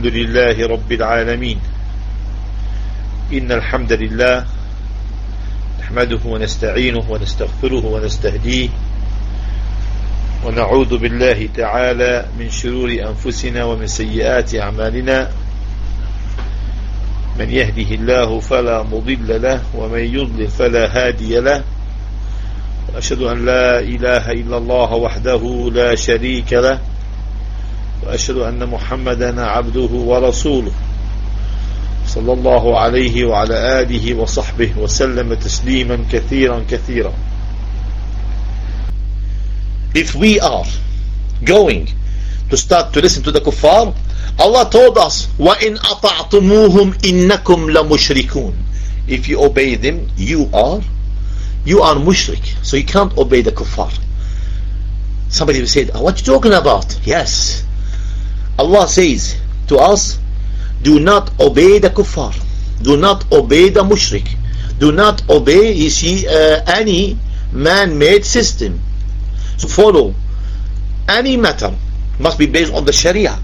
الحمد لله رب العالمين. إن الحمد لله نحمده ونستعينه ونستغفره ونستهديه ونعوذ بالله تعالى من شرور أنفسنا ومن سيئات أعمالنا. من يهده الله فلا مضل له ومن يضلل فلا هادي له. وأشهد أن لا إله إلا الله وحده لا شريك له. وأشهد أن محمدا عبده ورسوله صلى الله عليه وعلى آله وصحبه وسلم تسليما كثيرا كثيرا If we are going to start to listen to the kuffar, Allah told us, وَإِنْ أَطَعْتُمُوهُمْ إِنَّكُمْ لَمُشْرِكُونَ If you obey them, you are, you are mushrik. So you can't obey the kuffar. Somebody will say, what are you talking about? Yes. Allah says to us, do not obey the kuffar. Do not obey the mushrik. Do not obey, you see, uh, any man-made system. So follow any matter must be based on the Sharia.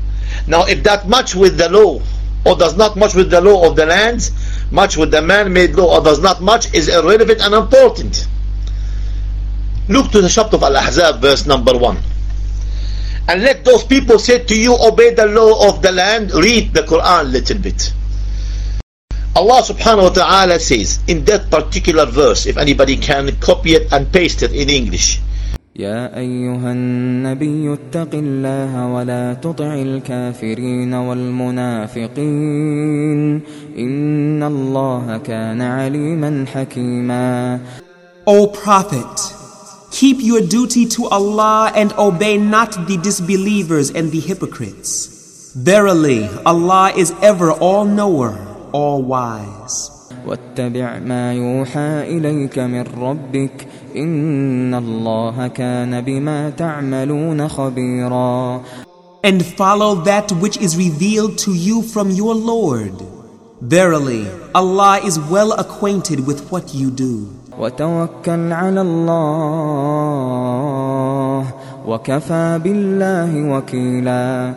Now, if that much with the law or does not much with the law of the lands, much with the man-made law or does not much is irrelevant and important. Look to the chapter of Al-Ahzab, verse number 1. And let those people say to you, obey the law of the land, read the Quran a little bit. Allah subhanahu wa ta'ala says in that particular verse, if anybody can copy it and paste it in English, يا أيها النبي اتق الله ولا تطع الكافرين والمنافقين إن الله كان عليما حكيما O Prophet, keep your duty to Allah and obey not the disbelievers and the hypocrites. Verily, Allah is ever all-knower, all-wise. واتبع ما يوحى إليك من ربك إن الله كان بما تعملون خبيرا And follow that which is revealed to you from your Lord. Verily, Allah is well acquainted with what you do. وتوكل على الله وكفى بالله وكيلا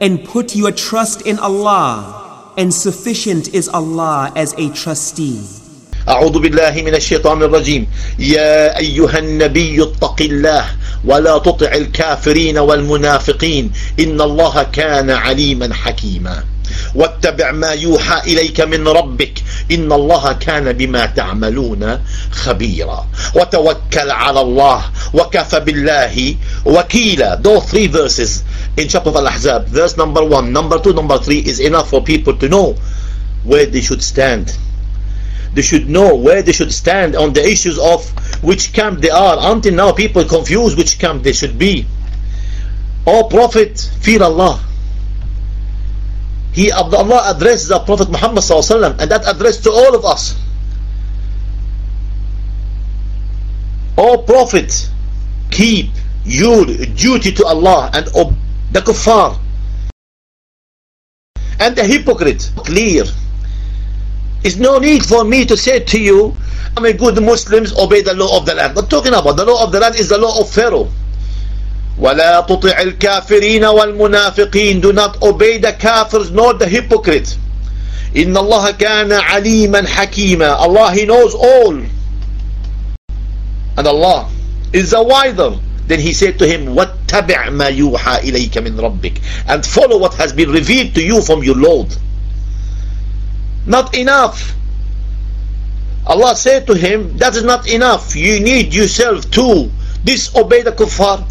And put your trust in Allah, and sufficient is Allah as a trustee. أعوذ بالله من الشيطان الرجيم. يا أيها النبي اتق الله ولا تطع الكافرين والمنافقين. إن الله كان عليما حكيما. واتبع ما يوحى إليك من ربك. إن الله كان بما تعملون خبيرا. وتوكل على الله وكفى بالله وكيلا. Those three verses in chapter of Al-Ahzab. Verse number one. Number two number three is enough for people to know where they should stand. They should know where they should stand on the issues of which camp they are. Until now, people confuse which camp they should be. O Prophet, fear Allah. He, Allah addresses the Prophet Muhammad sallallahu and that address to all of us. O Prophet, keep your duty to Allah and the kuffar and the hypocrite clear is no need for me to say to you, I mean, good Muslims obey the law of the land. Not talking about the law of the land is the law of Pharaoh. ولا تطع الكافرين والمنافقين do not obey the kafirs nor the hypocrite إن الله كان عليما حكيما Allah he knows all and Allah is the wiser then he said to him واتبع ما يوحى إليك من ربك and follow what has been revealed to you from your Lord not enough. Allah said to him, that is not enough. You need yourself to disobey the kuffar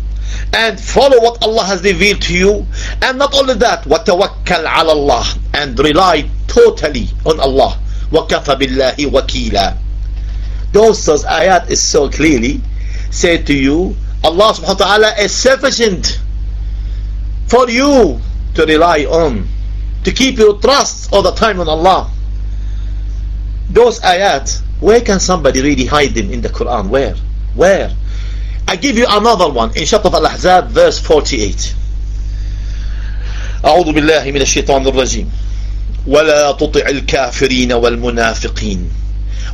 and follow what Allah has revealed to you. And not only that, وَتَوَكَّلْ عَلَى اللَّهِ and rely totally on Allah. وَكَفَ بِاللَّهِ وَكِيلًا Those those ayat is so clearly said to you, Allah subhanahu wa ta'ala is sufficient for you to rely on, to keep your trust all the time on Allah Those ayat, where can somebody really hide them in the Quran? Where? Where? I give you another one in Shat of Al-Ahzab verse 48. أعوذ بالله من الشيطان الرجيم ولا تطع الكافرين والمنافقين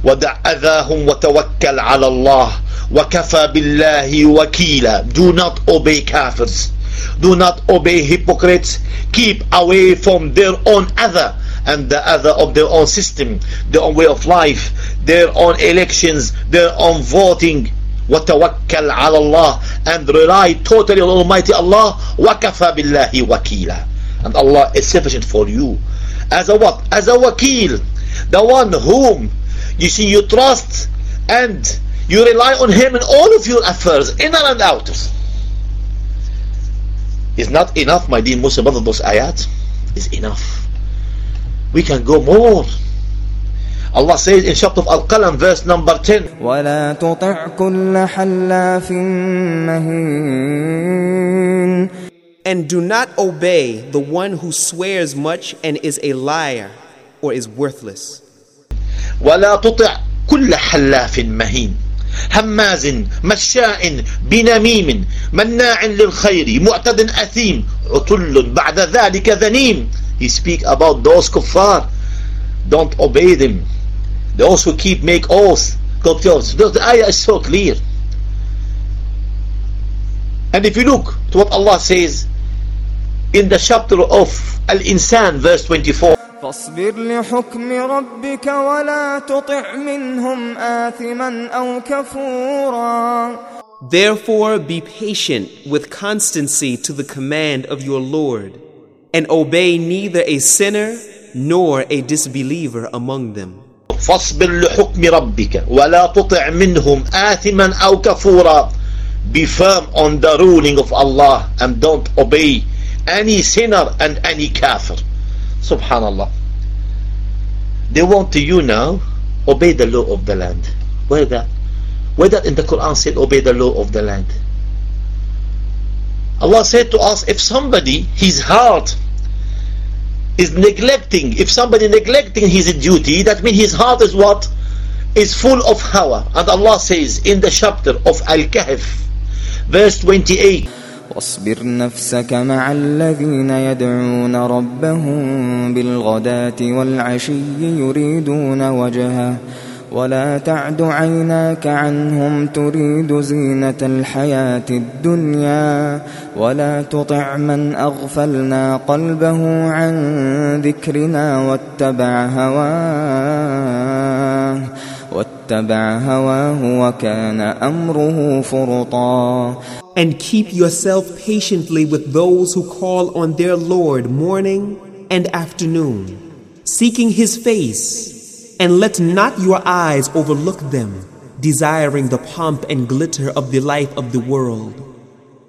ودع أذاهم وتوكل على الله وكفى بالله وكيلا Do not obey kafirs Do not obey hypocrites. Keep away from their own other and the other of their own system, their own way of life, their own elections, their own voting. وتوكل على الله and rely totally on Almighty Allah وكفى بالله وكيلا and Allah is sufficient for you as a what? As a wakil the one whom you see you trust and you rely on him in all of your affairs inner and outer is not enough my dear Muslim brother those ayat is enough we can go more Allah says in chapter of Al-Qalam verse number 10 ولا تطع كل حلاف مهين And do not obey the one who swears much and is a liar or is worthless. ولا تطع كل حلاف مهين هماز مشاء بنميم مناع للخير معتد أثيم عتل بعد ذلك ذنيم He speak about those kuffar don't obey them those who keep make oath the ayah is so clear and if you look to what Allah says in the chapter of Al-Insan verse 24 فاصبر لحكم ربك ولا تطع منهم آثما أو كفورا Therefore be patient with constancy to the command of your Lord, and obey neither a sinner nor a disbeliever among them. فاصبر لحكم ربك ولا تطع منهم آثما أو كفورا Be firm on the ruling of Allah and don't obey any sinner and any kafir. Subhanallah. They want to you now obey the law of the land. Where that? Where that in the Quran said obey the law of the land? Allah said to us if somebody his heart is neglecting if somebody neglecting his duty that means his heart is what is full of hawa and Allah says in the chapter of Al-Kahf verse 28 واصبر نفسك مع الذين يدعون ربهم بالغداة والعشي يريدون وجهه ولا تعد عيناك عنهم تريد زينة الحياة الدنيا ولا تطع من أغفلنا قلبه عن ذكرنا واتبع هواه واتبع هواه وكان أمره فرطا. And keep yourself patiently with those who call on their Lord morning and afternoon, seeking His face, and let not your eyes overlook them, desiring the pomp and glitter of the life of the world.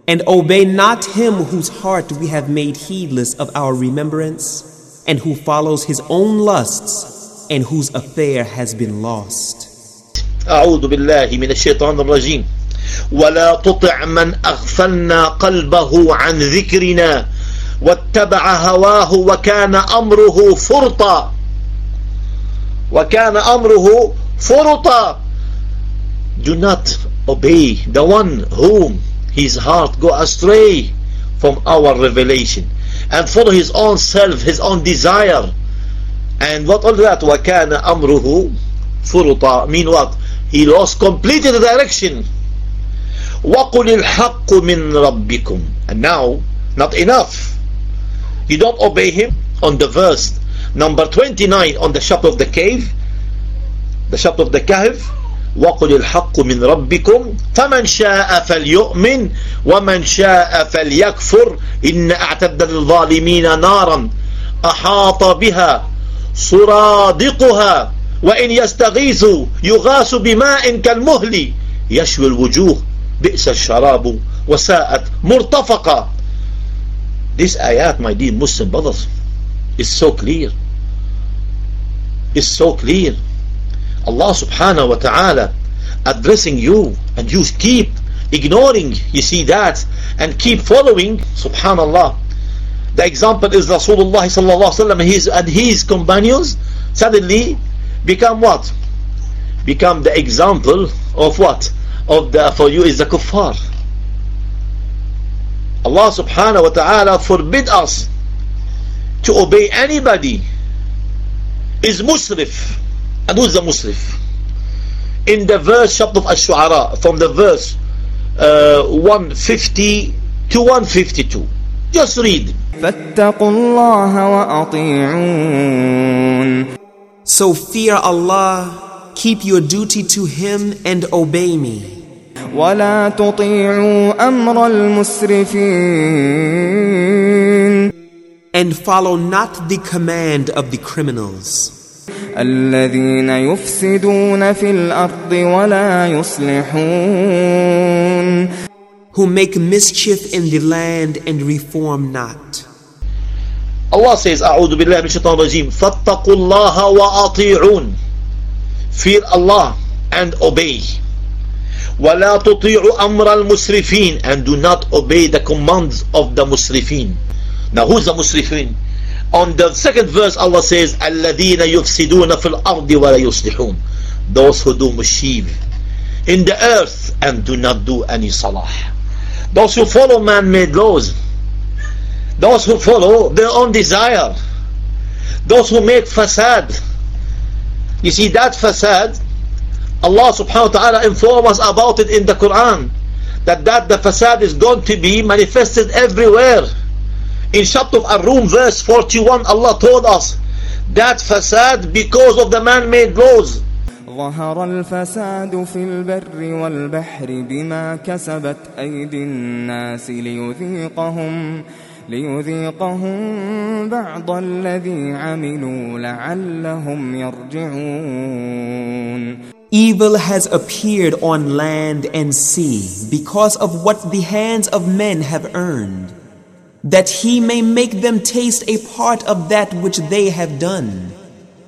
And obey not him whose heart we have made heedless of our remembrance, and who follows his own lusts, and whose affair has been lost. أعوذ بالله من الشيطان الرجيم ولا تطع من أغفلنا قلبه عن ذكرنا واتبع هواه وكان أمره فرطا وكان أمره فرطا Do not obey the one whom his heart go astray from our revelation and follow his own self, his own desire. And what all that? وَكَانَ أَمْرُهُ فُرُطًا Mean what? He lost completely the direction. وَقُلِ الْحَقُّ مِنْ رَبِّكُمْ And now, not enough. You don't obey him on the verse number 29 on the shop of the cave, the shop of the cave. وقل الحق من ربكم فمن شاء فليؤمن ومن شاء فليكفر إن أعتد للظالمين نارا أحاط بها سرادقها وإن يستغيثوا يغاث بماء كالمهل يشوي الوجوه بئس الشراب وساءت مرتفقة This ayat my dear Muslim brothers is so clear. Is so clear. Allah subhanahu wa ta'ala addressing you and you keep ignoring you see that and keep following subhanallah. The example is Rasulullah sallallahu alaihi wasallam his and his companions suddenly become what? Become the example of what? Of the for you is the kuffar. Allah subhanahu wa ta'ala forbid us to obey anybody is musrif and who's the musrif in the verse chapter of Ash-Shu'ara from the verse uh, 150 to 152. Just read. فاتقوا الله وأطيعون So fear Allah, keep your duty to Him and obey me. ولا تطيعوا أمر المسرفين And follow not the command of the criminals, الذين يفسدون في الأرض ولا يصلحون who make mischief in the land and reform not. Allah says أعوذ بالله من الشيطان الرجيم فاتقوا الله وأطيعون Fear Allah and obey ولا تطيعوا أمر المسرفين and do not obey the commands of the مسرفين Now who's the مسرفين? On the second verse Allah says الذين يفسدون في الأرض ولا يصلحون Those who do mischief in the earth and do not do any salah Those who follow man-made laws those who follow their own desire those who make fasad you see that fasad Allah subhanahu wa ta'ala inform us about it in the Quran that that the fasad is going to be manifested everywhere in chapter of Ar-Rum verse 41 Allah told us that fasad because of the man-made laws ظهر الفساد في البر والبحر بما كسبت أيدي الناس ليذيقهم ليذيقهم بعض الذي عملوا لعلهم يرجعون Evil has appeared on land and sea because of what the hands of men have earned, that he may make them taste a part of that which they have done,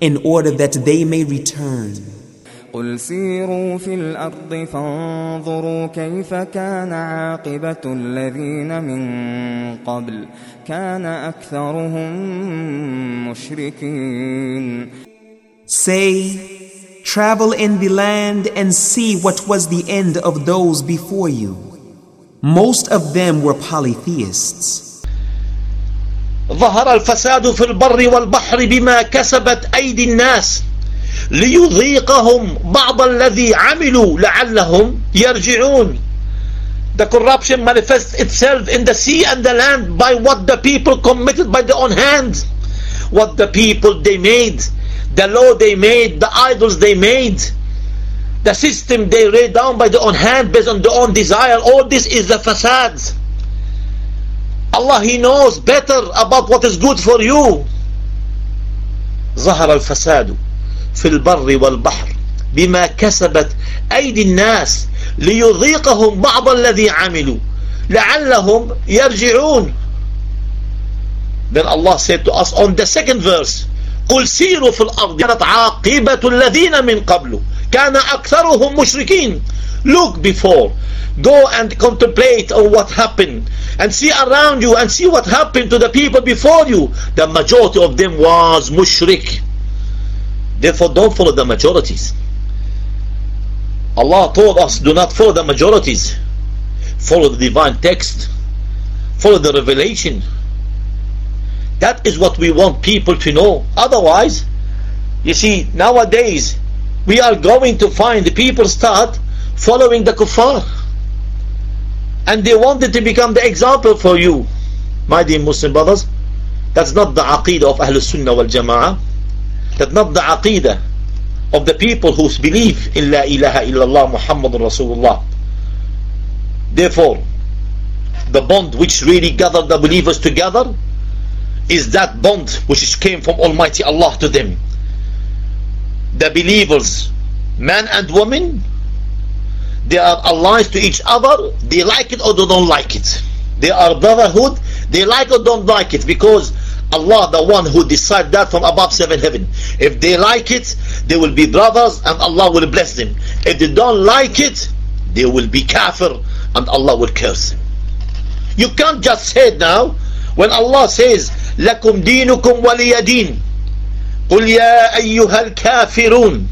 in order that they may return. قل سيروا في الأرض فانظروا كيف كان عاقبة الذين من قبل كان أكثرهم مشركين Say, travel in the land and see what was the end of those before you. Most of them were polytheists. ظهر الفساد في البر والبحر بما كسبت أيدي الناس ليذيقهم بعض الذي عملوا لعلهم يرجعون The corruption manifests itself in the sea and the land by what the people committed by their own hands. What the people they made, the law they made, the idols they made, the system they laid down by their own hand based on their own desire. All this is the facade. Allah He knows better about what is good for you. ظهر الفساد في البر والبحر بما كسبت أيدي الناس ليذيقهم بعض الذي عملوا. لعلهم يرجعون. Then Allah said to us on the second verse قل سيروا في الأرض كانت عاقبة الذين من قبل. كان أكثرهم مشركين. Look before Go and contemplate on what happened and see around you and see what happened to the people before you. The majority of them was mushrik. Therefore, don't follow the majorities. Allah told us, do not follow the majorities. Follow the divine text. Follow the revelation. That is what we want people to know. Otherwise, you see, nowadays, we are going to find the people start following the kuffar. And they wanted to become the example for you. My dear Muslim brothers, that's not the aqidah of Ahlul Sunnah wal Jama'ah. That's not the aqidah of the people who believe in La ilaha illallah Muhammadun Rasulullah. Therefore, the bond which really gathered the believers together is that bond which came from Almighty Allah to them. The believers, man and woman, they are allies to each other, they like it or they don't like it. They are brotherhood, they like or don't like it because Allah the one who decide that from above seven heaven. If they like it, they will be brothers and Allah will bless them. If they don't like it, they will be kafir and Allah will curse them. You can't just say it now when Allah says لكم دينكم ولي دين قل يا أيها الكافرون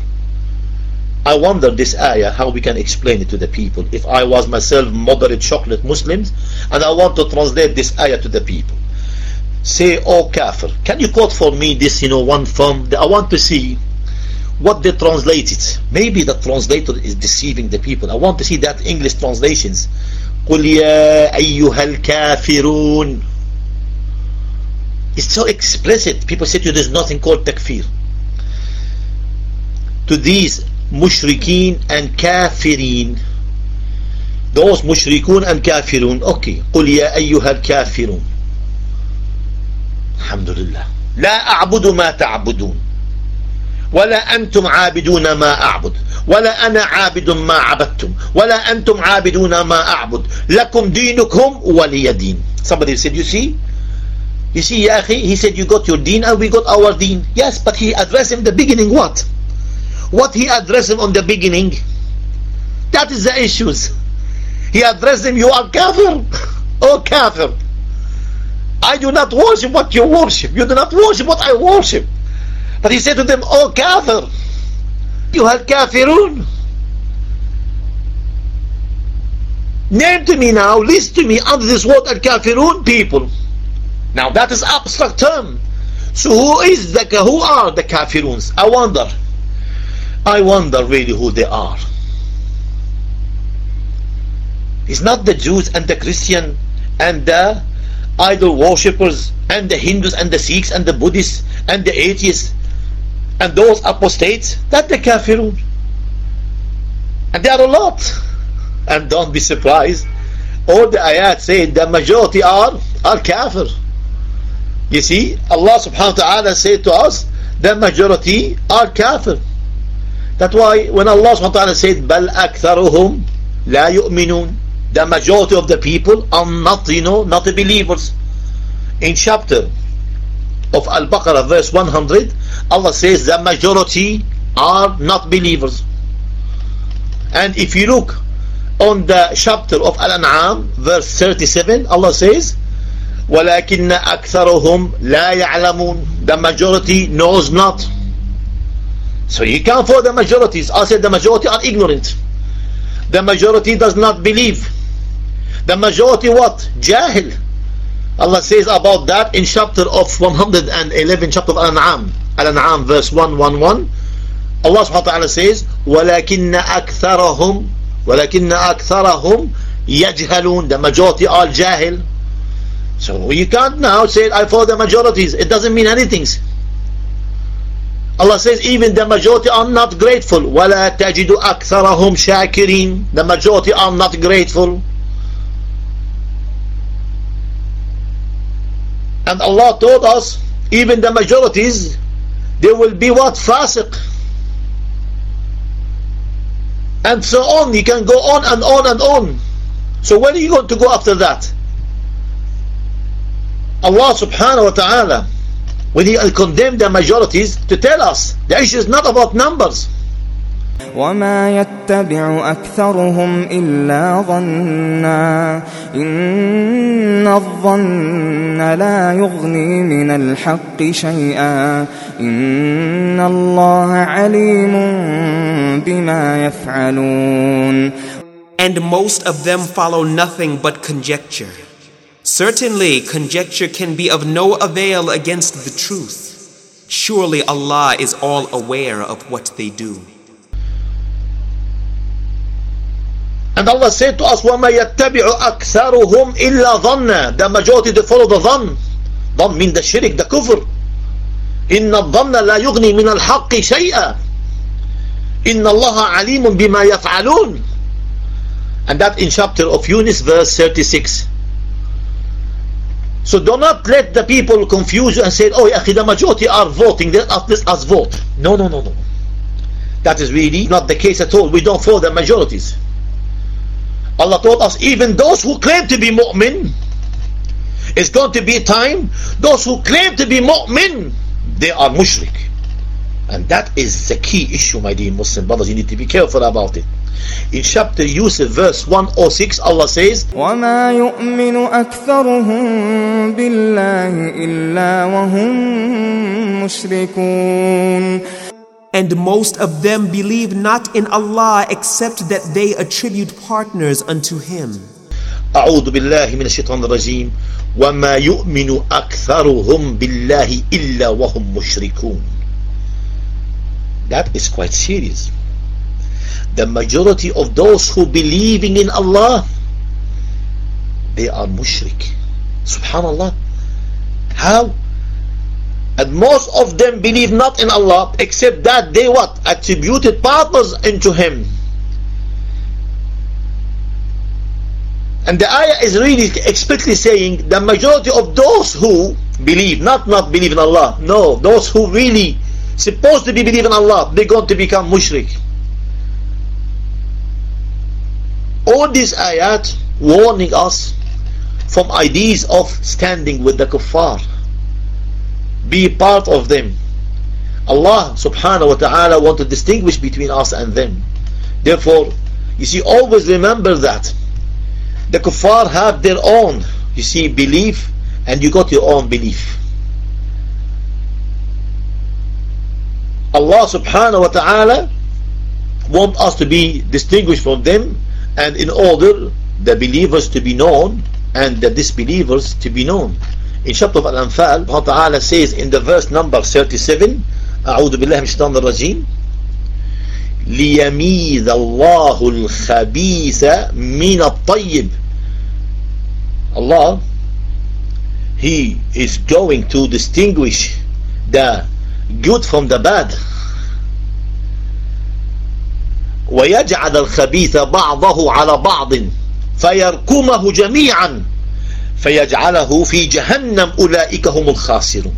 I wonder this ayah how we can explain it to the people if I was myself moderate chocolate Muslims and I want to translate this ayah to the people say oh kafir can you quote for me this you know one from the, I want to see what they translated maybe the translator is deceiving the people I want to see that English translations قل يا أيها الكافرون It's so explicit. People say to you there's nothing called takfir. To these مشركين أن كافرين. دوس مشركون أن كافرون؟ أوكي. قل يا أيها الكافرون. الحمد لله. لا أعبد ما تعبدون. ولا أنتم عابدون ما أعبد. ولا أنا عابد ما عبدتم. ولا أنتم عابدون ما أعبد. لكم دينكم ولي دين. Somebody said you see? You see يا أخي he said you got your deen and we got our deen. Yes but he addressed in the beginning what? What he addressed him on the beginning that is the issues he addressed him you are kafir oh kafir I do not worship what you worship you do not worship what I worship but he said to them, Oh kafir, you have kafirun. Name to me now, list to me under this word al kafirun people. Now that is abstract term. So who is the who are the kafiruns? I wonder. I wonder really who they are. It's not the Jews and the Christian and the idol worshippers and the Hindus and the Sikhs and the Buddhists and the atheists and those apostates. That the kafirun. And there are a lot. And don't be surprised. All the ayat say the majority are are kafir. You see Allah subhanahu wa ta'ala said to us the majority are kafir that's why when Allah subhanahu wa ta'ala said bal aktharuhum la yu'minun the majority of the people are not you know not believers in chapter of Al-Baqarah verse 100 Allah says the majority are not believers and if you look on the chapter of Al-An'am verse 37 Allah says ولكن أكثرهم لا يعلمون the majority knows not so you can't follow the majorities I said the majority are ignorant the majority does not believe the majority what? Jahil Allah says about that in chapter of 111 chapter of Al-An'am Al-An'am verse 111 Allah subhanahu wa ta'ala says وَلَكِنَّ أَكْثَرَهُمْ وَلَكِنَّ أَكْثَرَهُمْ يَجْهَلُونَ the majority are jahil so you can't now say I follow the majorities it doesn't mean anything Allah says even the majority are not grateful وَلَا تَجِدُ أَكْثَرَهُمْ شَاكِرِينَ the majority are not grateful and Allah told us even the majorities they will be what fasiq and so on you can go on and on and on so when are you going to go after that Allah subhanahu wa ta'ala when he condemned the majorities to tell us the issue is not about numbers وما يتبع أكثرهم إلا ظنا إن الظن لا يغني من الحق شيئا إن الله عليم بما يفعلون And most of them follow nothing but conjecture. Certainly, conjecture can be of no avail against the truth. Surely Allah is all aware of what they do. And Allah said to us, وَمَا يَتَّبِعُ أَكْثَرُهُمْ إِلَّا ظَنَّا The majority they follow the dhan. Dhan mean the shirk, the kufr. إِنَّ الظَّنَّ لَا يُغْنِي مِنَ الْحَقِّ شَيْئًا إِنَّ اللَّهَ عَلِيمٌ بِمَا يَفْعَلُونَ And that in chapter of Yunus verse 36. So do not let the people confuse you and say, oh, yeah, the majority are voting, let us, us vote. No, no, no, no. That is really not the case at all. We don't follow the majorities. Allah told us even those who claim to be mu'min it's going to be time those who claim to be mu'min they are mushrik and that is the key issue my dear Muslim brothers you need to be careful about it in chapter Yusuf verse 106 Allah says وما يؤمن أكثرهم بالله إلا وهم مشركون And most of them believe not in Allah except that they attribute partners unto Him. أعوذ بالله من الشيطان الرجيم وما يؤمن أكثرهم بالله إلا وهم مشركون That is quite serious. The majority of those who believing in Allah they are mushrik. Subhanallah. How? And most of them believe not in Allah except that they what? Attributed partners into Him. And the ayah is really explicitly saying the majority of those who believe, not not believe in Allah, no, those who really supposed to be believe in Allah, they're going to become mushrik. All these ayat warning us from ideas of standing with the kuffar. Be part of them. Allah subhanahu wa ta'ala want to distinguish between us and them. Therefore, you see, always remember that. The kuffar have their own, you see, belief and you got your own belief. Allah subhanahu wa ta'ala want us to be distinguished from them and in order the believers to be known and the disbelievers to be known. In chapter of Al-Anfal, Allah Ta'ala says in the verse number 37, أعوذ بالله من الشيطان الرجيم ليميز الله الخبيث من الطيب Allah He is going to distinguish the good from the bad ويجعل الخبيث بعضه على بعض فيركمه جميعا فيجعله في جهنم أولئك هم الخاسرون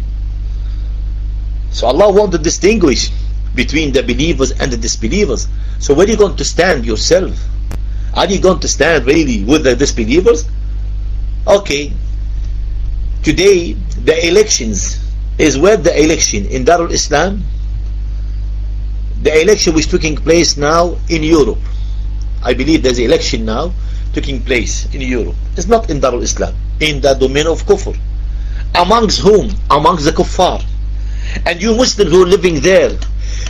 So Allah wants to distinguish between the believers and the disbelievers. So where are you going to stand yourself? Are you going to stand really with the disbelievers? Okay. Today, the elections is where the election in Darul Islam. The election which taking place now in Europe. I believe there's election now taking place in Europe. It's not in Darul Islam, in the domain of Kufr. Amongst whom? Amongst the Kuffar. And you Muslims who are living there,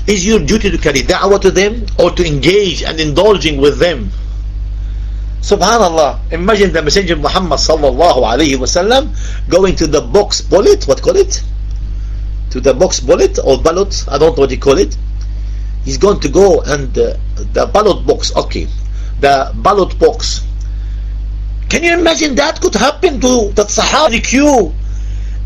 is your duty to carry da'wah to them or to engage and indulging with them? Subhanallah. Imagine the Messenger Muhammad sallallahu alayhi wasallam going to the box bullet, what call it? To the box bullet or ballot, I don't know what you call it. He's going to go and uh, the ballot box, okay, the ballot box. Can you imagine that could happen to the Sahari queue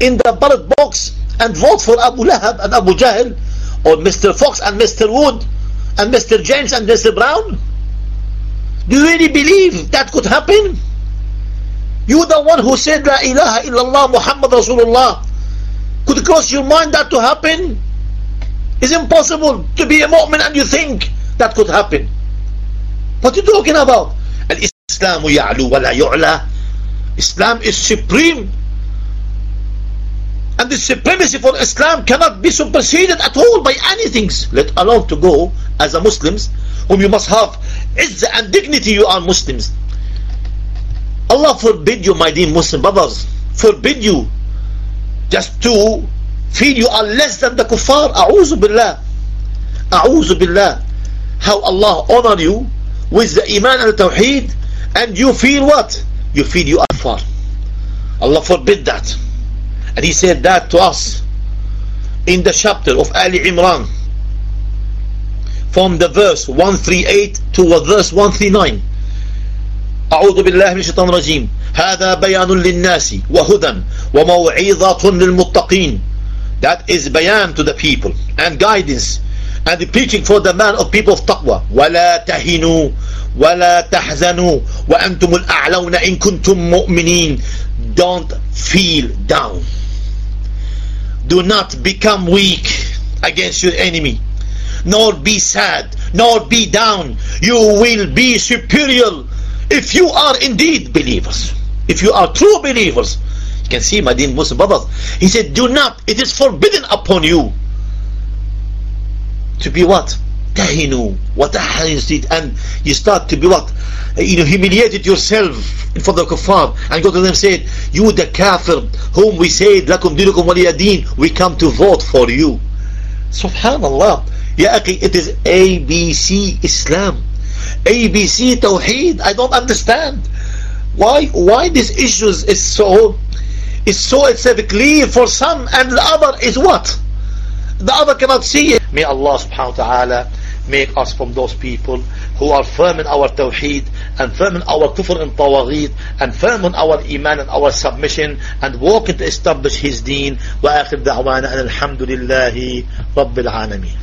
in the ballot box and vote for Abu Lahab and Abu Jahl or Mr. Fox and Mr. Wood and Mr. James and Mr. Brown? Do you really believe that could happen? You the one who said La ilaha illallah Muhammad Rasulullah. Could cross your mind that to happen? It's impossible to be a mu'min and you think that could happen. What are you talking about? Al-Islam ya'lu yu'la. Islam is supreme. And the supremacy for Islam cannot be superseded at all by anything, let alone to go as a Muslims, whom you must have izzah and dignity, you are Muslims. Allah forbid you, my dear Muslim brothers, forbid you just to feel you are less than the kuffar. A'udhu billah. A'udhu billah. How Allah honor you with the iman and the tawheed and you feel what? You feel you are kuffar. Allah forbid that. And He said that to us in the chapter of Ali Imran from the verse 138 to verse 139 أعوذ بالله من الشيطان الرجيم هذا بيان للناس وهدى وموعظة للمتقين That is bayan to the people and guidance and the preaching for the man of people of taqwa ولا تهنوا ولا تحزنوا وأنتم الأعلون إن كنتم مؤمنين Don't feel down do not become weak against your enemy nor be sad nor be down you will be superior if you are indeed believers if you are true believers you can see my dear Muslim brothers he said do not it is forbidden upon you to be what? Tahinu. What and you start to be what? You know humiliated yourself in front of the kuffar. And go to them and say you the kafir whom we said lakum dinukum waliyadin we come to vote for you. Subhanallah. Ya akhi it is ABC Islam. ABC Tawheed. I don't understand. Why why this issues is so is so it's clear for some and the other is what the other cannot see it may Allah subhanahu wa ta'ala make us from those people who are firm in our tawheed and firm in our kufr and tawagheed, and firm on our iman and our submission, and working to establish His deen. وآخر دعوانا أن الحمد لله رب العالمين.